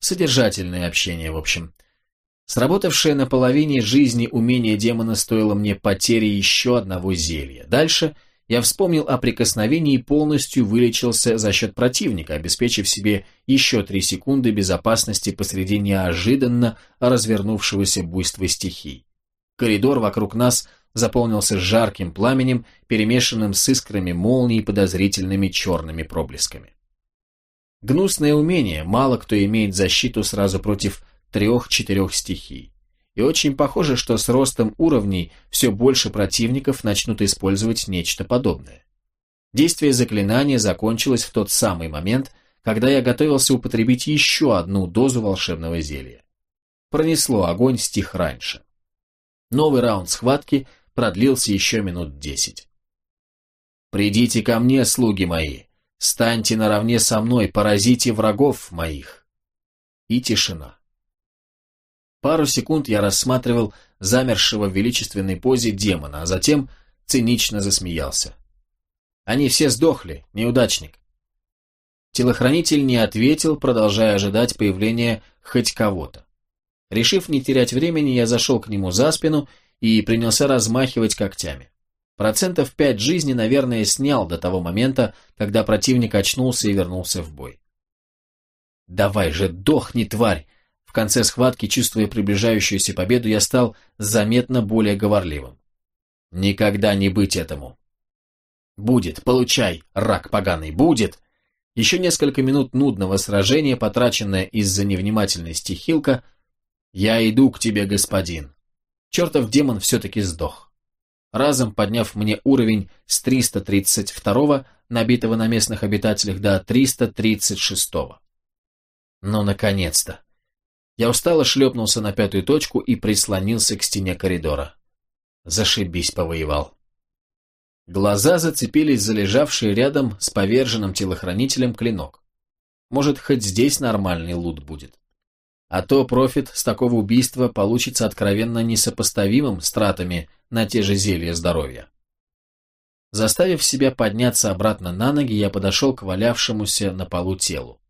Содержательное общение, в общем. Сработавшее на половине жизни умение демона стоило мне потери еще одного зелья. Дальше я вспомнил о прикосновении и полностью вылечился за счет противника, обеспечив себе еще три секунды безопасности посреди неожиданно развернувшегося буйства стихий. Коридор вокруг нас заполнился жарким пламенем, перемешанным с искрами молний и подозрительными черными проблесками. Гнусное умение, мало кто имеет защиту сразу против трех-четырех стихий. И очень похоже, что с ростом уровней все больше противников начнут использовать нечто подобное. Действие заклинания закончилось в тот самый момент, когда я готовился употребить еще одну дозу волшебного зелья. Пронесло, огонь стих раньше. Новый раунд схватки продлился еще минут десять. «Придите ко мне, слуги мои, станьте наравне со мной, поразите врагов моих». И тишина. Пару секунд я рассматривал замершего в величественной позе демона, а затем цинично засмеялся. Они все сдохли, неудачник. Телохранитель не ответил, продолжая ожидать появления хоть кого-то. Решив не терять времени, я зашел к нему за спину и принялся размахивать когтями. Процентов пять жизни, наверное, снял до того момента, когда противник очнулся и вернулся в бой. «Давай же, дохни, тварь!» В конце схватки, чувствуя приближающуюся победу, я стал заметно более говорливым. Никогда не быть этому. Будет, получай, рак поганый, будет. Еще несколько минут нудного сражения, потраченное из-за невнимательности Хилка. Я иду к тебе, господин. Чертов демон все-таки сдох. Разом подняв мне уровень с 332 набитого на местных обитателях, до 336 -го. Ну, наконец-то. Я устало шлепнулся на пятую точку и прислонился к стене коридора. Зашибись, повоевал. Глаза зацепились за лежавший рядом с поверженным телохранителем клинок. Может, хоть здесь нормальный лут будет. А то профит с такого убийства получится откровенно несопоставимым с тратами на те же зелья здоровья. Заставив себя подняться обратно на ноги, я подошел к валявшемуся на полу телу.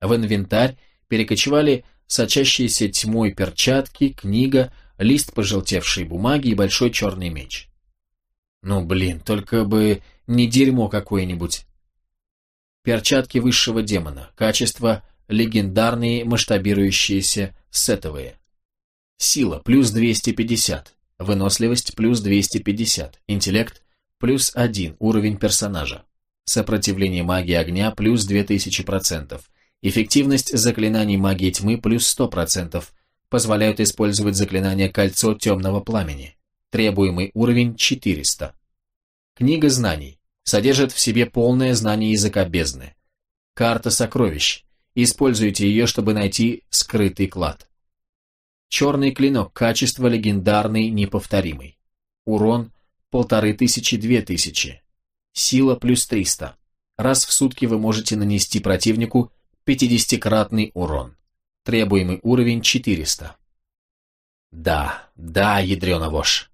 В инвентарь перекочевали сочащиеся тьмой перчатки, книга, лист пожелтевшей бумаги и большой черный меч. Ну, блин, только бы не дерьмо какое-нибудь. Перчатки высшего демона, качество легендарные масштабирующиеся сетовые. Сила плюс 250, выносливость плюс 250, интеллект плюс 1, уровень персонажа. Сопротивление магии огня плюс 2000%, Эффективность заклинаний магии тьмы плюс 100%. Позволяют использовать заклинание «Кольцо темного пламени». Требуемый уровень 400. Книга знаний. Содержит в себе полное знание языка бездны. Карта сокровищ. Используйте ее, чтобы найти скрытый клад. Черный клинок. Качество легендарный, неповторимый. Урон полторы тысячи, две тысячи. Сила плюс 300. Раз в сутки вы можете нанести противнику 50-кратный урон. Требуемый уровень 400. Да, да, ядрена вошь.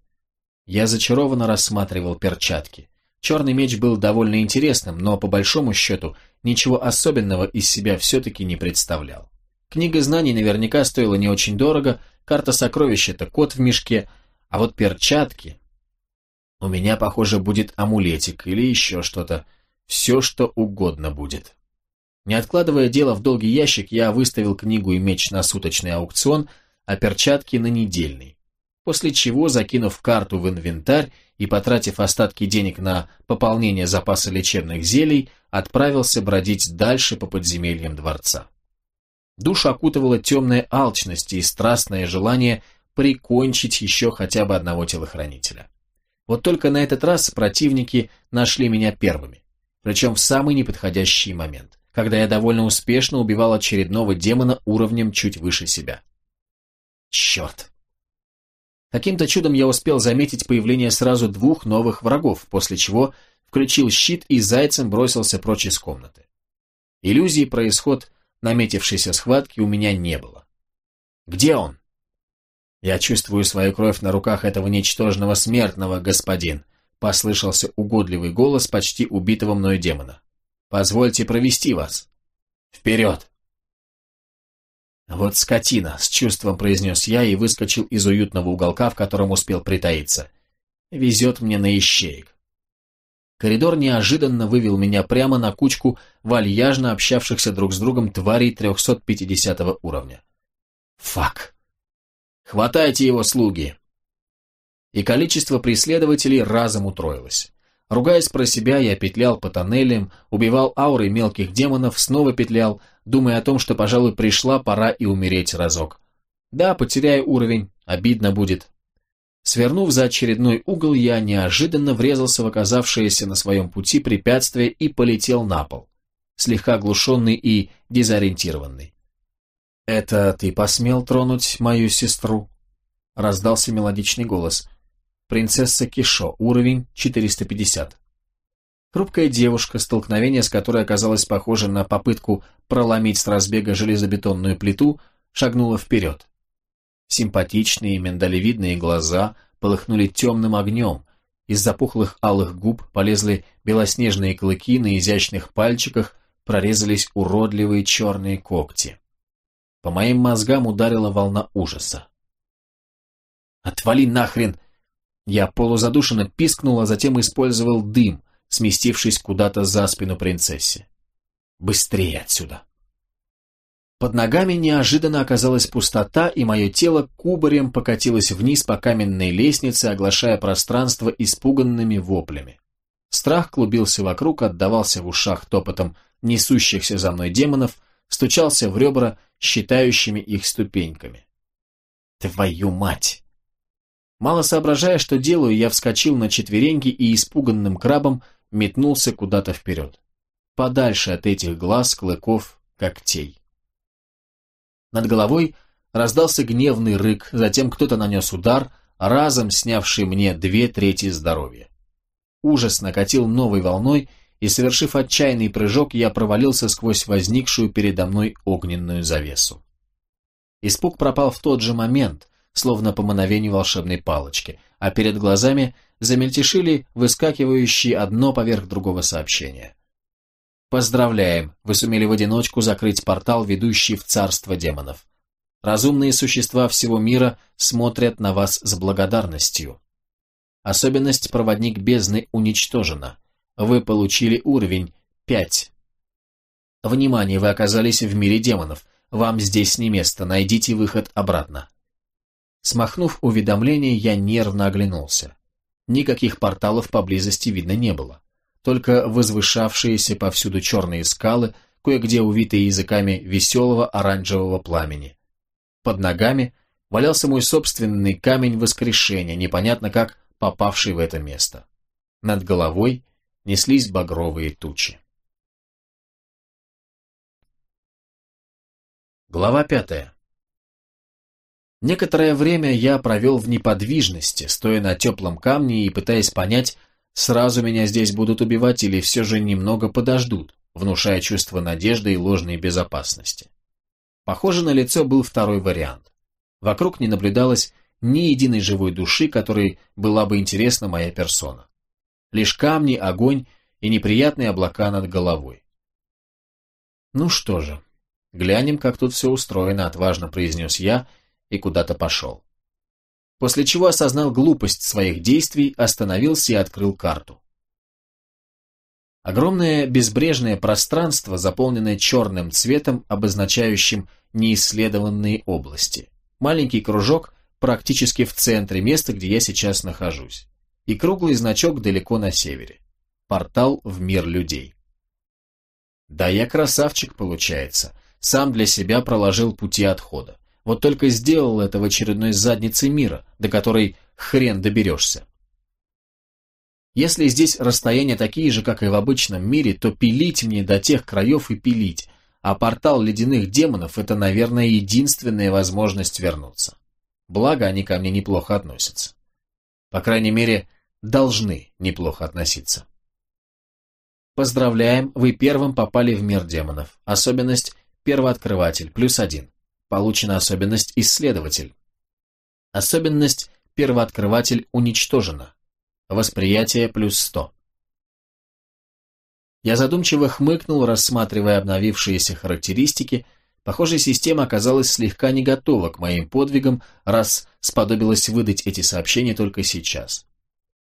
Я зачарованно рассматривал перчатки. Черный меч был довольно интересным, но по большому счету ничего особенного из себя все-таки не представлял. Книга знаний наверняка стоила не очень дорого, карта сокровищ – это кот в мешке, а вот перчатки... У меня, похоже, будет амулетик или еще что-то. Все, что угодно будет. Не откладывая дело в долгий ящик, я выставил книгу и меч на суточный аукцион, а перчатки на недельный. После чего, закинув карту в инвентарь и потратив остатки денег на пополнение запаса лечебных зелий, отправился бродить дальше по подземельям дворца. Душу окутывала темная алчность и страстное желание прикончить еще хотя бы одного телохранителя. Вот только на этот раз противники нашли меня первыми, причем в самый неподходящий момент когда я довольно успешно убивал очередного демона уровнем чуть выше себя. Черт! Каким-то чудом я успел заметить появление сразу двух новых врагов, после чего включил щит и зайцем бросился прочь из комнаты. Иллюзии про исход наметившейся схватки у меня не было. Где он? Я чувствую свою кровь на руках этого ничтожного смертного, господин, послышался угодливый голос почти убитого мною демона. Позвольте провести вас. Вперед!» «Вот скотина!» — с чувством произнес я и выскочил из уютного уголка, в котором успел притаиться. «Везет мне на ищеек». Коридор неожиданно вывел меня прямо на кучку вальяжно общавшихся друг с другом тварей 350 уровня. «Фак!» «Хватайте его, слуги!» И количество преследователей разом утроилось. Ругаясь про себя, я петлял по тоннелям, убивал ауры мелких демонов, снова петлял, думая о том, что, пожалуй, пришла пора и умереть разок. Да, потеряю уровень, обидно будет. Свернув за очередной угол, я неожиданно врезался в оказавшееся на своем пути препятствие и полетел на пол, слегка оглушенный и дезориентированный. «Это ты посмел тронуть мою сестру?» — раздался мелодичный голос. Принцесса Кишо, уровень 450. Хрупкая девушка, столкновение с которой оказалось похоже на попытку проломить с разбега железобетонную плиту, шагнула вперед. Симпатичные миндалевидные глаза полыхнули темным огнем, из запухлых алых губ полезли белоснежные клыки, на изящных пальчиках прорезались уродливые черные когти. По моим мозгам ударила волна ужаса. «Отвали нахрен!» Я полузадушенно пискнул, а затем использовал дым, сместившись куда-то за спину принцессе. «Быстрее отсюда!» Под ногами неожиданно оказалась пустота, и мое тело кубарем покатилось вниз по каменной лестнице, оглашая пространство испуганными воплями. Страх клубился вокруг, отдавался в ушах топотом несущихся за мной демонов, стучался в ребра считающими их ступеньками. «Твою мать!» Мало соображая, что делаю, я вскочил на четвереньки и испуганным крабом метнулся куда-то вперед. Подальше от этих глаз, клыков, когтей. Над головой раздался гневный рык, затем кто-то нанес удар, разом снявший мне две трети здоровья. Ужас накатил новой волной, и, совершив отчаянный прыжок, я провалился сквозь возникшую передо мной огненную завесу. Испуг пропал в тот же момент, словно по мановению волшебной палочки, а перед глазами замельтешили выскакивающие одно поверх другого сообщения. Поздравляем, вы сумели в одиночку закрыть портал, ведущий в царство демонов. Разумные существа всего мира смотрят на вас с благодарностью. Особенность «Проводник бездны» уничтожена. Вы получили уровень 5. Внимание, вы оказались в мире демонов. Вам здесь не место, найдите выход обратно. Смахнув уведомление, я нервно оглянулся. Никаких порталов поблизости видно не было. Только возвышавшиеся повсюду черные скалы, кое-где увитые языками веселого оранжевого пламени. Под ногами валялся мой собственный камень воскрешения, непонятно как попавший в это место. Над головой неслись багровые тучи. Глава пятая. Некоторое время я провел в неподвижности, стоя на теплом камне и пытаясь понять, сразу меня здесь будут убивать или все же немного подождут, внушая чувство надежды и ложной безопасности. Похоже, на лицо был второй вариант. Вокруг не наблюдалось ни единой живой души, которой была бы интересна моя персона. Лишь камни, огонь и неприятные облака над головой. «Ну что же, глянем, как тут все устроено», — отважно произнес я — и куда-то пошел. После чего осознал глупость своих действий, остановился и открыл карту. Огромное безбрежное пространство, заполненное черным цветом, обозначающим неисследованные области. Маленький кружок практически в центре места, где я сейчас нахожусь. И круглый значок далеко на севере. Портал в мир людей. Да я красавчик, получается. Сам для себя проложил пути отхода. Вот только сделал это в очередной заднице мира, до которой хрен доберешься. Если здесь расстояния такие же, как и в обычном мире, то пилить мне до тех краев и пилить, а портал ледяных демонов – это, наверное, единственная возможность вернуться. Благо, они ко мне неплохо относятся. По крайней мере, должны неплохо относиться. Поздравляем, вы первым попали в мир демонов. Особенность – первооткрыватель, плюс один. Получена особенность «Исследователь». Особенность «Первооткрыватель» уничтожена. Восприятие плюс 100. Я задумчиво хмыкнул, рассматривая обновившиеся характеристики, Похоже, система оказалась слегка не готова к моим подвигам, раз сподобилась выдать эти сообщения только сейчас.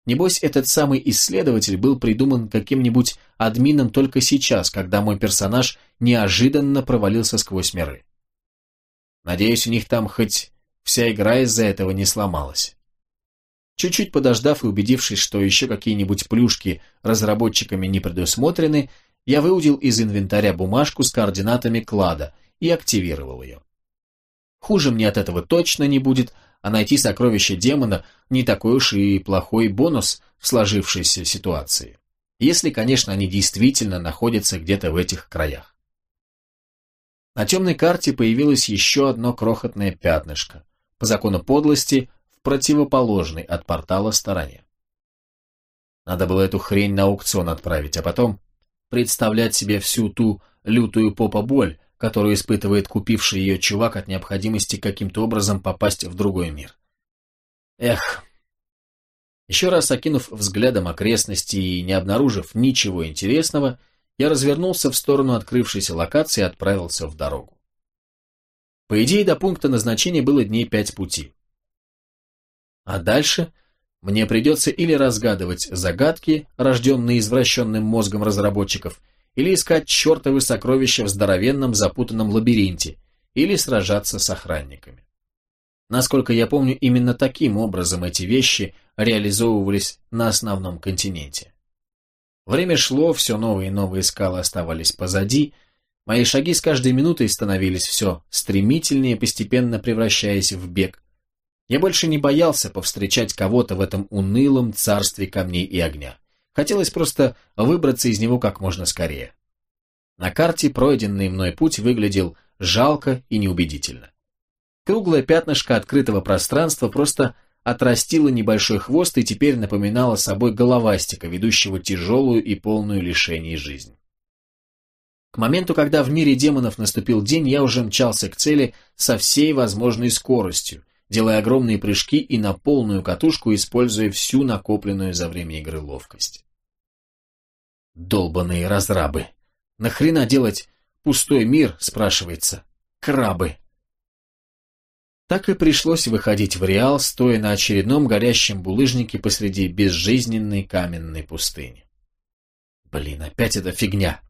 Небось, этот самый исследователь был придуман каким-нибудь админом только сейчас, когда мой персонаж неожиданно провалился сквозь миры. Надеюсь, у них там хоть вся игра из-за этого не сломалась. Чуть-чуть подождав и убедившись, что еще какие-нибудь плюшки разработчиками не предусмотрены, я выудил из инвентаря бумажку с координатами клада и активировал ее. Хуже мне от этого точно не будет, а найти сокровище демона не такой уж и плохой бонус в сложившейся ситуации. Если, конечно, они действительно находятся где-то в этих краях. На темной карте появилось еще одно крохотное пятнышко, по закону подлости, в противоположной от портала стороне. Надо было эту хрень на аукцион отправить, а потом представлять себе всю ту лютую попа-боль, которую испытывает купивший ее чувак от необходимости каким-то образом попасть в другой мир. Эх. Еще раз окинув взглядом окрестности и не обнаружив ничего интересного, я развернулся в сторону открывшейся локации и отправился в дорогу. По идее, до пункта назначения было дней пять пути. А дальше мне придется или разгадывать загадки, рожденные извращенным мозгом разработчиков, или искать чертовы сокровища в здоровенном запутанном лабиринте, или сражаться с охранниками. Насколько я помню, именно таким образом эти вещи реализовывались на основном континенте. Время шло, все новые и новые скалы оставались позади, мои шаги с каждой минутой становились все стремительнее, постепенно превращаясь в бег. Я больше не боялся повстречать кого-то в этом унылом царстве камней и огня. Хотелось просто выбраться из него как можно скорее. На карте пройденный мной путь выглядел жалко и неубедительно. Круглое пятнышко открытого пространства просто отрастило небольшой хвост и теперь напоминало собой головастика, ведущего тяжелую и полную лишений жизнь. К моменту, когда в мире демонов наступил день, я уже мчался к цели со всей возможной скоростью, делая огромные прыжки и на полную катушку, используя всю накопленную за время игры ловкость. Долбаные разрабы. Нахрена делать пустой мир, спрашивается? Крабы. Так и пришлось выходить в Реал, стоя на очередном горящем булыжнике посреди безжизненной каменной пустыни. Блин, опять эта фигня.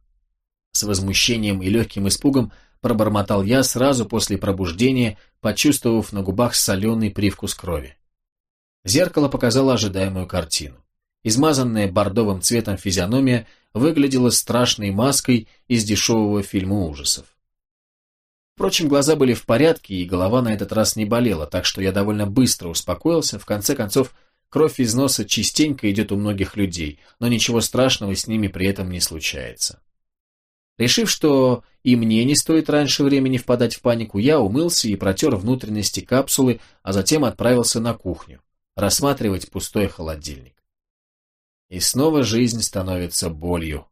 С возмущением и легким испугом пробормотал я сразу после пробуждения, почувствовав на губах соленый привкус крови. Зеркало показало ожидаемую картину. Измазанная бордовым цветом физиономия выглядела страшной маской из дешевого фильма ужасов. Впрочем, глаза были в порядке, и голова на этот раз не болела, так что я довольно быстро успокоился. В конце концов, кровь из носа частенько идет у многих людей, но ничего страшного с ними при этом не случается. Решив, что и мне не стоит раньше времени впадать в панику, я умылся и протер внутренности капсулы, а затем отправился на кухню, рассматривать пустой холодильник. И снова жизнь становится болью.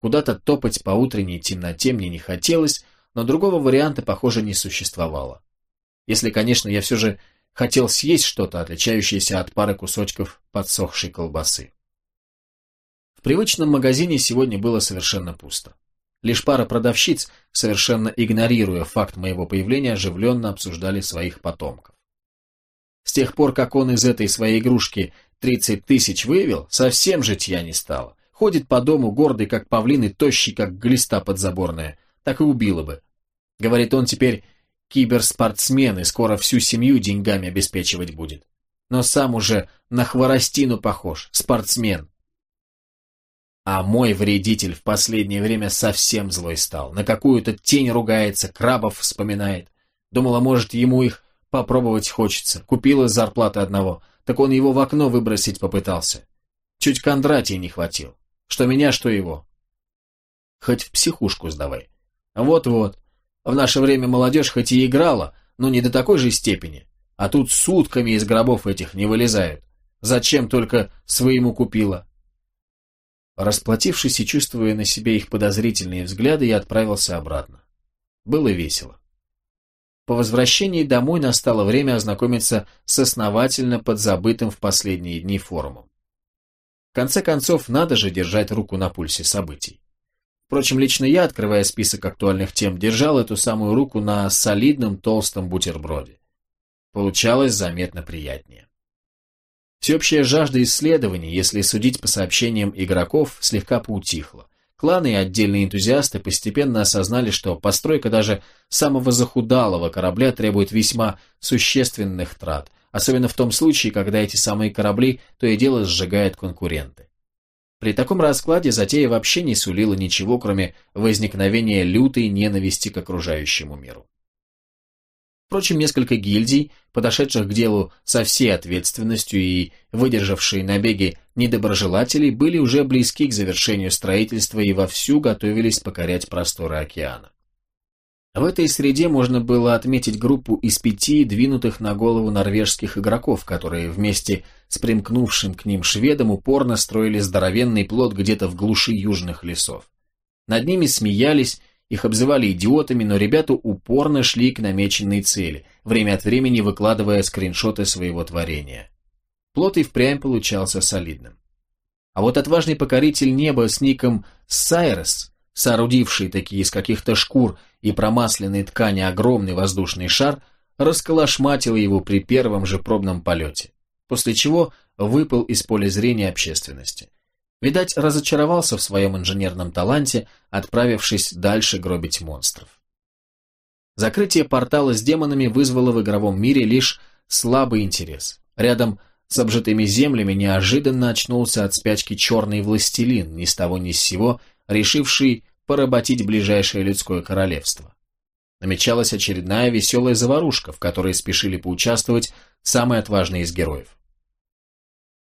Куда-то топать по утренней темноте мне не хотелось, но другого варианта, похоже, не существовало. Если, конечно, я все же хотел съесть что-то, отличающееся от пары кусочков подсохшей колбасы. В привычном магазине сегодня было совершенно пусто. Лишь пара продавщиц, совершенно игнорируя факт моего появления, оживленно обсуждали своих потомков. С тех пор, как он из этой своей игрушки Тридцать тысяч вывел, совсем житья не стало. Ходит по дому гордый, как павлин, и тощий, как глиста подзаборная. Так и убило бы. Говорит, он теперь киберспортсмен и скоро всю семью деньгами обеспечивать будет. Но сам уже на хворостину похож, спортсмен. А мой вредитель в последнее время совсем злой стал. На какую-то тень ругается, крабов вспоминает. Думала, может, ему их попробовать хочется. Купила зарплаты одного так он его в окно выбросить попытался. Чуть Кондратий не хватил. Что меня, что его. Хоть в психушку сдавай. Вот-вот. В наше время молодежь хоть и играла, но не до такой же степени. А тут сутками из гробов этих не вылезают. Зачем только своему купила? Расплатившись и чувствуя на себе их подозрительные взгляды, я отправился обратно. Было весело. По возвращении домой настало время ознакомиться с основательно подзабытым в последние дни форумом. В конце концов, надо же держать руку на пульсе событий. Впрочем, лично я, открывая список актуальных тем, держал эту самую руку на солидном толстом бутерброде. Получалось заметно приятнее. Всеобщая жажда исследований, если судить по сообщениям игроков, слегка поутихла. Кланы и отдельные энтузиасты постепенно осознали, что постройка даже самого захудалого корабля требует весьма существенных трат, особенно в том случае, когда эти самые корабли то и дело сжигают конкуренты. При таком раскладе затея вообще не сулила ничего, кроме возникновения лютой ненависти к окружающему миру. Впрочем, несколько гильдий, подошедших к делу со всей ответственностью и выдержавшие набеги недоброжелателей, были уже близки к завершению строительства и вовсю готовились покорять просторы океана. В этой среде можно было отметить группу из пяти двинутых на голову норвежских игроков, которые вместе с примкнувшим к ним шведом упорно строили здоровенный плод где-то в глуши южных лесов. Над ними смеялись их обзывали идиотами, но ребята упорно шли к намеченной цели, время от времени выкладывая скриншоты своего творения. Плот и впрямь получался солидным. А вот отважный покоритель неба с ником Сайрес, соорудивший такие из каких-то шкур и промасленной ткани огромный воздушный шар, расколошматил его при первом же пробном полете, после чего выпал из поля зрения общественности. Видать, разочаровался в своем инженерном таланте, отправившись дальше гробить монстров. Закрытие портала с демонами вызвало в игровом мире лишь слабый интерес. Рядом с обжитыми землями неожиданно очнулся от спячки черный властелин, ни с того ни с сего, решивший поработить ближайшее людское королевство. Намечалась очередная веселая заварушка, в которой спешили поучаствовать самые отважные из героев.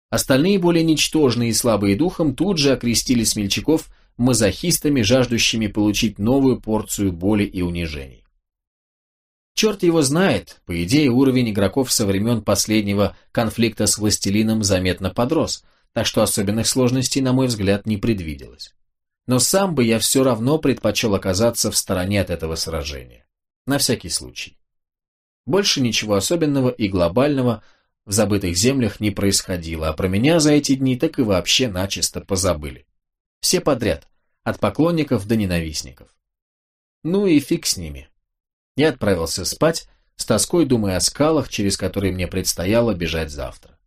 Остальные, более ничтожные и слабые духом, тут же окрестили смельчаков мазохистами, жаждущими получить новую порцию боли и унижений. Черт его знает, по идее, уровень игроков со времен последнего конфликта с Властелином заметно подрос, так что особенных сложностей, на мой взгляд, не предвиделось. Но сам бы я все равно предпочел оказаться в стороне от этого сражения. На всякий случай. Больше ничего особенного и глобального – в забытых землях не происходило, а про меня за эти дни так и вообще начисто позабыли. Все подряд, от поклонников до ненавистников. Ну и фиг с ними. Я отправился спать, с тоской думая о скалах, через которые мне предстояло бежать завтра.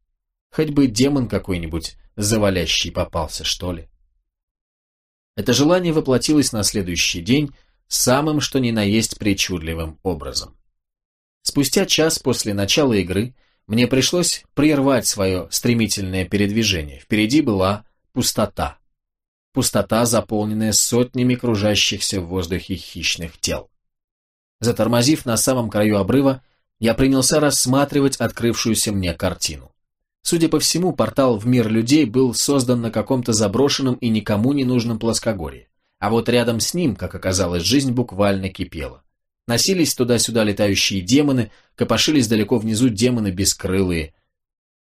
Хоть бы демон какой-нибудь завалящий попался, что ли. Это желание воплотилось на следующий день самым что ни на есть причудливым образом. Спустя час после начала игры мне пришлось прервать свое стремительное передвижение. Впереди была пустота. Пустота, заполненная сотнями кружащихся в воздухе хищных тел. Затормозив на самом краю обрыва, я принялся рассматривать открывшуюся мне картину. Судя по всему, портал в мир людей был создан на каком-то заброшенном и никому не нужном плоскогорье. А вот рядом с ним, как оказалось, жизнь буквально кипела. Носились туда-сюда летающие демоны, копошились далеко внизу демоны бескрылые.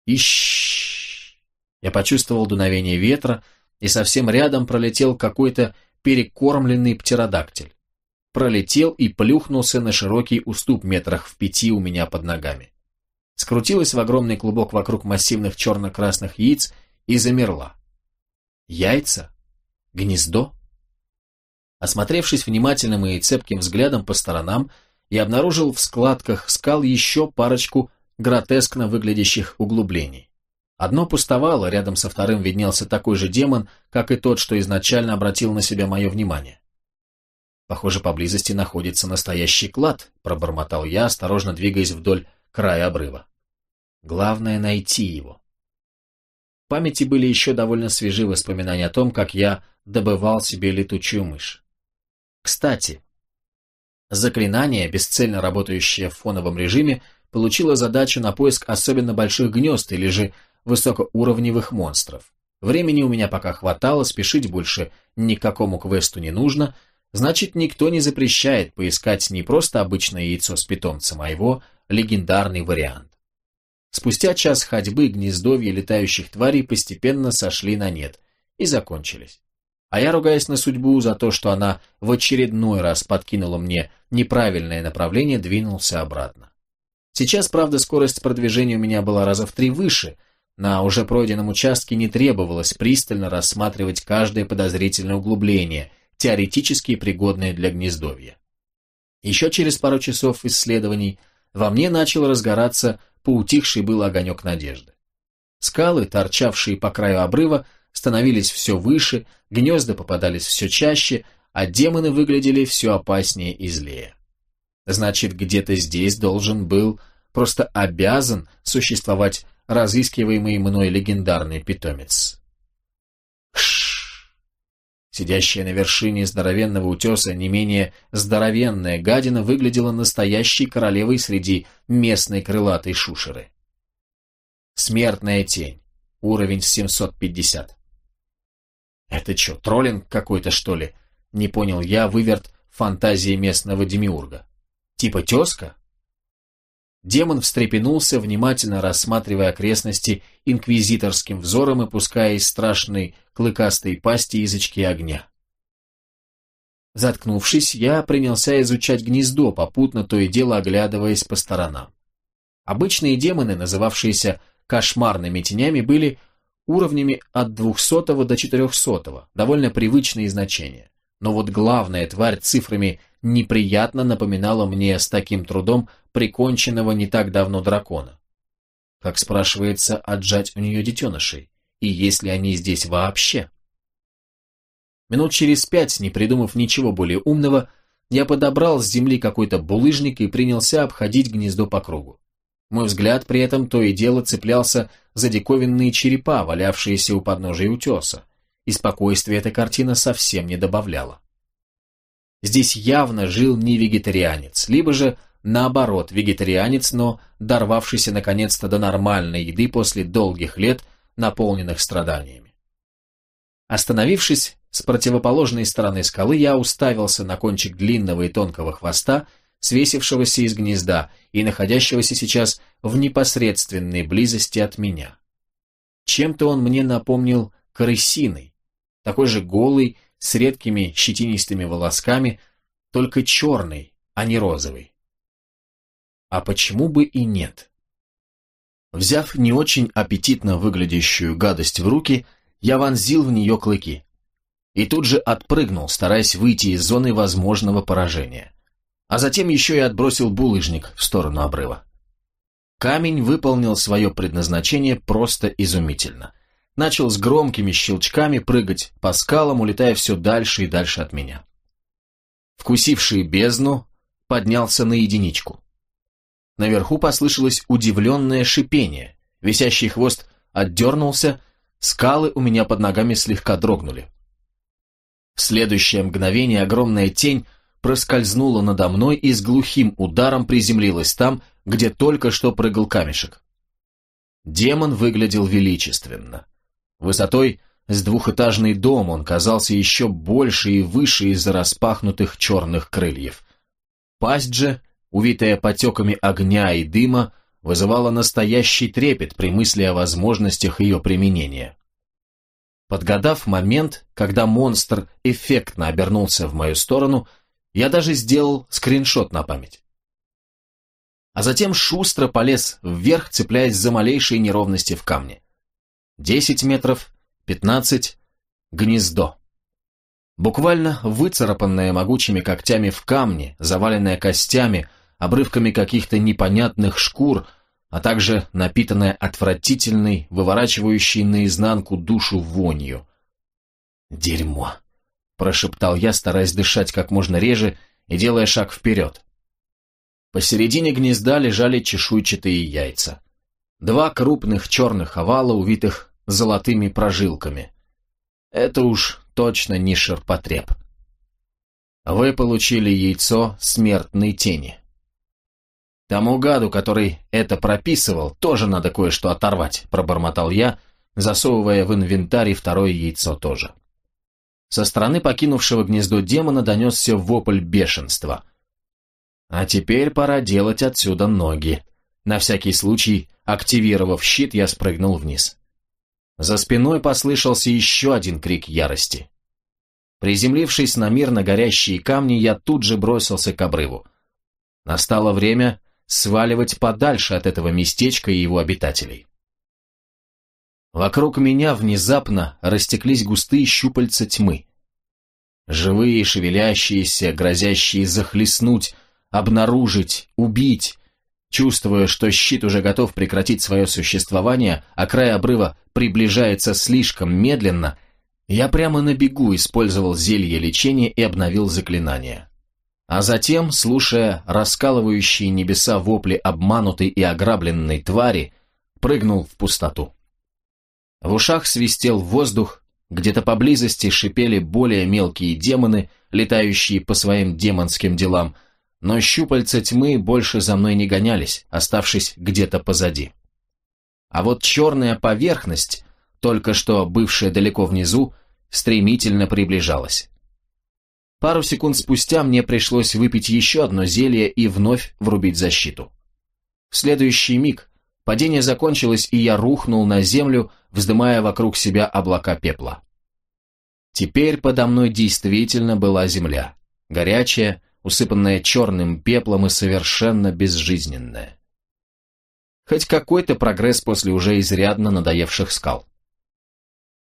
Ищ! Я почувствовал дуновение ветра, и совсем рядом пролетел какой-то перекормленный птеродактиль. Пролетел и плюхнулся на широкий уступ метрах в пяти у меня под ногами. Скрутилась в огромный клубок вокруг массивных черно-красных яиц и замерла. Яйца? Гнездо? Осмотревшись внимательным и цепким взглядом по сторонам, я обнаружил в складках скал еще парочку гротескно выглядящих углублений. Одно пустовало, рядом со вторым виднелся такой же демон, как и тот, что изначально обратил на себя мое внимание. «Похоже, поблизости находится настоящий клад», — пробормотал я, осторожно двигаясь вдоль края обрыва. «Главное — найти его». В памяти были еще довольно свежи воспоминания о том, как я добывал себе летучую мышь. Кстати, заклинание, бесцельно работающее в фоновом режиме, получило задачу на поиск особенно больших гнезд или же высокоуровневых монстров. Времени у меня пока хватало, спешить больше ни к какому квесту не нужно, значит, никто не запрещает поискать не просто обычное яйцо с питомцем, а его легендарный вариант. Спустя час ходьбы гнездовья летающих тварей постепенно сошли на нет и закончились а я, ругаясь на судьбу за то, что она в очередной раз подкинула мне неправильное направление, двинулся обратно. Сейчас, правда, скорость продвижения у меня была раза в три выше, на уже пройденном участке не требовалось пристально рассматривать каждое подозрительное углубление, теоретически пригодное для гнездовья. Еще через пару часов исследований во мне начал разгораться поутихший был огонек надежды. Скалы, торчавшие по краю обрыва, становились все выше, гнезда попадались все чаще, а демоны выглядели все опаснее и злее. Значит, где-то здесь должен был, просто обязан существовать разыскиваемый мной легендарный питомец. Хш! Сидящая на вершине здоровенного утеса не менее здоровенная гадина выглядела настоящей королевой среди местной крылатой шушеры. Смертная тень. Уровень 750. Это что, троллинг какой-то, что ли? Не понял я, выверт фантазии местного демиурга. Типа тезка? Демон встрепенулся, внимательно рассматривая окрестности инквизиторским взором и пуская из страшной клыкастой пасти язычки огня. Заткнувшись, я принялся изучать гнездо, попутно то и дело оглядываясь по сторонам. Обычные демоны, называвшиеся кошмарными тенями, были уровнями от 200 до 400, довольно привычные значения. Но вот главная тварь цифрами неприятно напоминала мне с таким трудом приконченного не так давно дракона. Как спрашивается, отжать у нее детенышей? И есть ли они здесь вообще? Минут через пять, не придумав ничего более умного, я подобрал с земли какой-то булыжник и принялся обходить гнездо по кругу. Мой взгляд при этом то и дело цеплялся за диковинные черепа, валявшиеся у подножия утеса, и спокойствия эта картина совсем не добавляла. Здесь явно жил не вегетарианец, либо же, наоборот, вегетарианец, но дорвавшийся наконец-то до нормальной еды после долгих лет, наполненных страданиями. Остановившись с противоположной стороны скалы, я уставился на кончик длинного и тонкого хвоста, свесившегося из гнезда и находящегося сейчас в непосредственной близости от меня. Чем-то он мне напомнил крысиной, такой же голый с редкими щетинистыми волосками, только черный, а не розовый. А почему бы и нет? Взяв не очень аппетитно выглядящую гадость в руки, я вонзил в нее клыки. И тут же отпрыгнул, стараясь выйти из зоны возможного поражения. А затем еще и отбросил булыжник в сторону обрыва. Камень выполнил свое предназначение просто изумительно начал с громкими щелчками прыгать по скалам, улетая все дальше и дальше от меня. Вкусивший бездну, поднялся на единичку. Наверху послышалось удивленное шипение, висящий хвост отдернулся, скалы у меня под ногами слегка дрогнули. В следующее мгновение огромная тень проскользнула надо мной и с глухим ударом приземлилась там, где только что прыгал камешек. Демон выглядел величественно. Высотой с двухэтажный дом он казался еще больше и выше из-за распахнутых черных крыльев. Пасть же, увитая потеками огня и дыма, вызывала настоящий трепет при мысли о возможностях ее применения. Подгадав момент, когда монстр эффектно обернулся в мою сторону, я даже сделал скриншот на память. А затем шустро полез вверх, цепляясь за малейшие неровности в камне. Десять метров, пятнадцать, гнездо. Буквально выцарапанное могучими когтями в камне, заваленное костями, обрывками каких-то непонятных шкур, а также напитанное отвратительной, выворачивающей наизнанку душу вонью. «Дерьмо!» – прошептал я, стараясь дышать как можно реже и делая шаг вперед. Посередине гнезда лежали чешуйчатые яйца. Два крупных черных овала, увитых золотыми прожилками. Это уж точно не ширпотреб. Вы получили яйцо смертной тени. Тому гаду, который это прописывал, тоже надо кое-что оторвать, пробормотал я, засовывая в инвентарь второе яйцо тоже. Со стороны покинувшего гнездо демона донесся вопль бешенства. А теперь пора делать отсюда ноги. На всякий случай, активировав щит, я спрыгнул вниз. За спиной послышался еще один крик ярости. Приземлившись на мирно горящие камни, я тут же бросился к обрыву. Настало время сваливать подальше от этого местечка и его обитателей. Вокруг меня внезапно растеклись густые щупальца тьмы. Живые, шевелящиеся, грозящие захлестнуть, обнаружить, убить. Чувствуя, что щит уже готов прекратить свое существование, а край обрыва приближается слишком медленно, я прямо на бегу использовал зелье лечения и обновил заклинание. А затем, слушая раскалывающие небеса вопли обманутой и ограбленной твари, прыгнул в пустоту. В ушах свистел воздух, где-то поблизости шипели более мелкие демоны, летающие по своим демонским делам, но щупальца тьмы больше за мной не гонялись, оставшись где-то позади. А вот черная поверхность, только что бывшая далеко внизу, стремительно приближалась. Пару секунд спустя мне пришлось выпить еще одно зелье и вновь врубить защиту. В следующий миг падение закончилось, и я рухнул на землю, вздымая вокруг себя облака пепла. Теперь подо мной действительно была земля, горячая, усыпанная черным пеплом и совершенно безжизненная. Хоть какой-то прогресс после уже изрядно надоевших скал.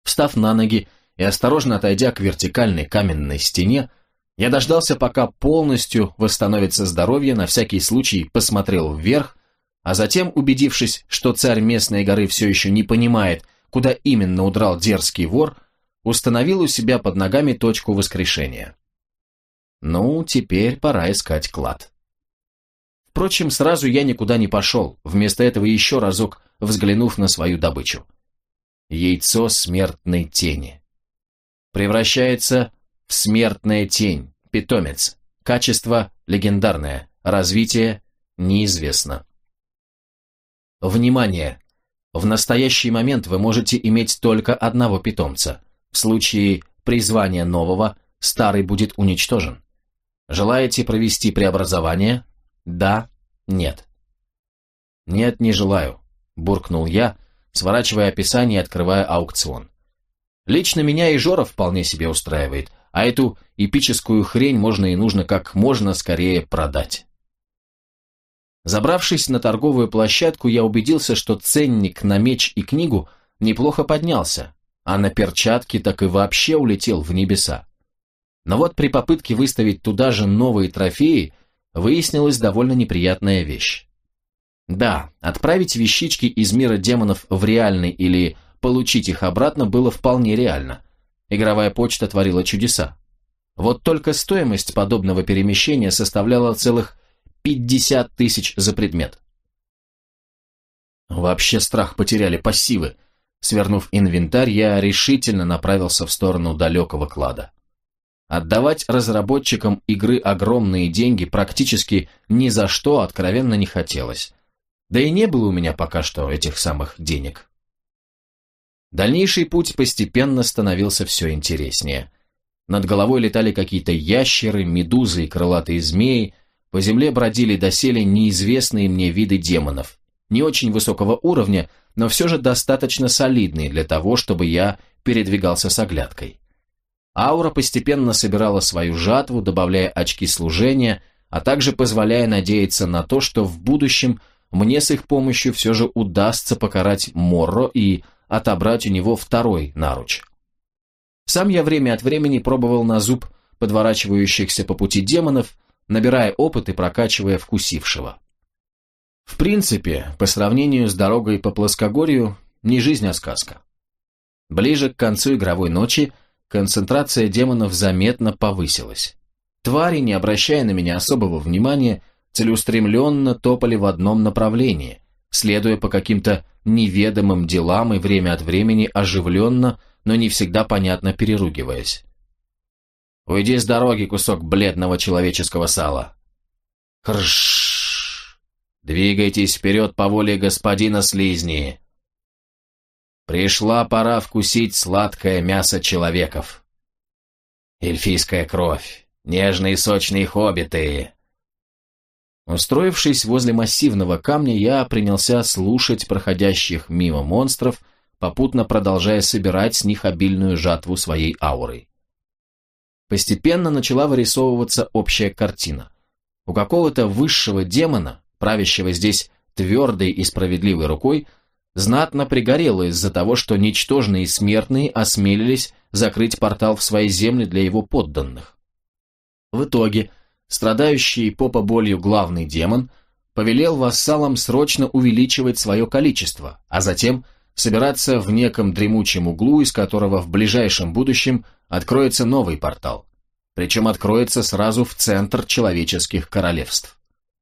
Встав на ноги и осторожно отойдя к вертикальной каменной стене, я дождался, пока полностью восстановится здоровье, на всякий случай посмотрел вверх, а затем, убедившись, что царь местной горы все еще не понимает, куда именно удрал дерзкий вор, установил у себя под ногами точку воскрешения. Ну, теперь пора искать клад. Впрочем, сразу я никуда не пошел, вместо этого еще разок взглянув на свою добычу. Яйцо смертной тени. Превращается Смертная тень. Питомец. Качество легендарное. Развитие неизвестно. Внимание! В настоящий момент вы можете иметь только одного питомца. В случае призвания нового, старый будет уничтожен. Желаете провести преобразование? Да, нет. Нет, не желаю, буркнул я, сворачивая описание и открывая аукцион. Лично меня и Жора вполне себе устраивает, а эту эпическую хрень можно и нужно как можно скорее продать. Забравшись на торговую площадку, я убедился, что ценник на меч и книгу неплохо поднялся, а на перчатки так и вообще улетел в небеса. Но вот при попытке выставить туда же новые трофеи, выяснилась довольно неприятная вещь. Да, отправить вещички из мира демонов в реальный или получить их обратно было вполне реально. Игровая почта творила чудеса. Вот только стоимость подобного перемещения составляла целых 50 тысяч за предмет. Вообще страх потеряли пассивы. Свернув инвентарь, я решительно направился в сторону далекого клада. Отдавать разработчикам игры огромные деньги практически ни за что откровенно не хотелось. Да и не было у меня пока что этих самых денег. Дальнейший путь постепенно становился все интереснее. Над головой летали какие-то ящеры, медузы и крылатые змеи, по земле бродили доселе неизвестные мне виды демонов, не очень высокого уровня, но все же достаточно солидные для того, чтобы я передвигался с оглядкой. Аура постепенно собирала свою жатву, добавляя очки служения, а также позволяя надеяться на то, что в будущем мне с их помощью все же удастся покарать Морро и отобрать у него второй наруч. Сам я время от времени пробовал на зуб подворачивающихся по пути демонов, набирая опыт и прокачивая вкусившего. В принципе, по сравнению с дорогой по плоскогорью, не жизнь, а сказка. Ближе к концу игровой ночи концентрация демонов заметно повысилась. Твари, не обращая на меня особого внимания, целеустремленно топали в одном направлении, следуя по каким-то неведомым делам и время от времени оживленно, но не всегда понятно переругиваясь. «Уйди с дороги, кусок бледного человеческого сала!» «Хршшш! Двигайтесь вперед по воле господина слизни!» «Пришла пора вкусить сладкое мясо человеков!» «Эльфийская кровь! Нежные сочные хоббиты!» Устроившись возле массивного камня, я принялся слушать проходящих мимо монстров, попутно продолжая собирать с них обильную жатву своей аурой. Постепенно начала вырисовываться общая картина. У какого-то высшего демона, правящего здесь твердой и справедливой рукой, знатно пригорело из-за того, что ничтожные смертные осмелились закрыть портал в свои земли для его подданных. В итоге, страдающий попа болью главный демон повелел вассалам срочно увеличивать свое количество, а затем собираться в неком дремучем углу, из которого в ближайшем будущем откроется новый портал. Причем откроется сразу в центр человеческих королевств.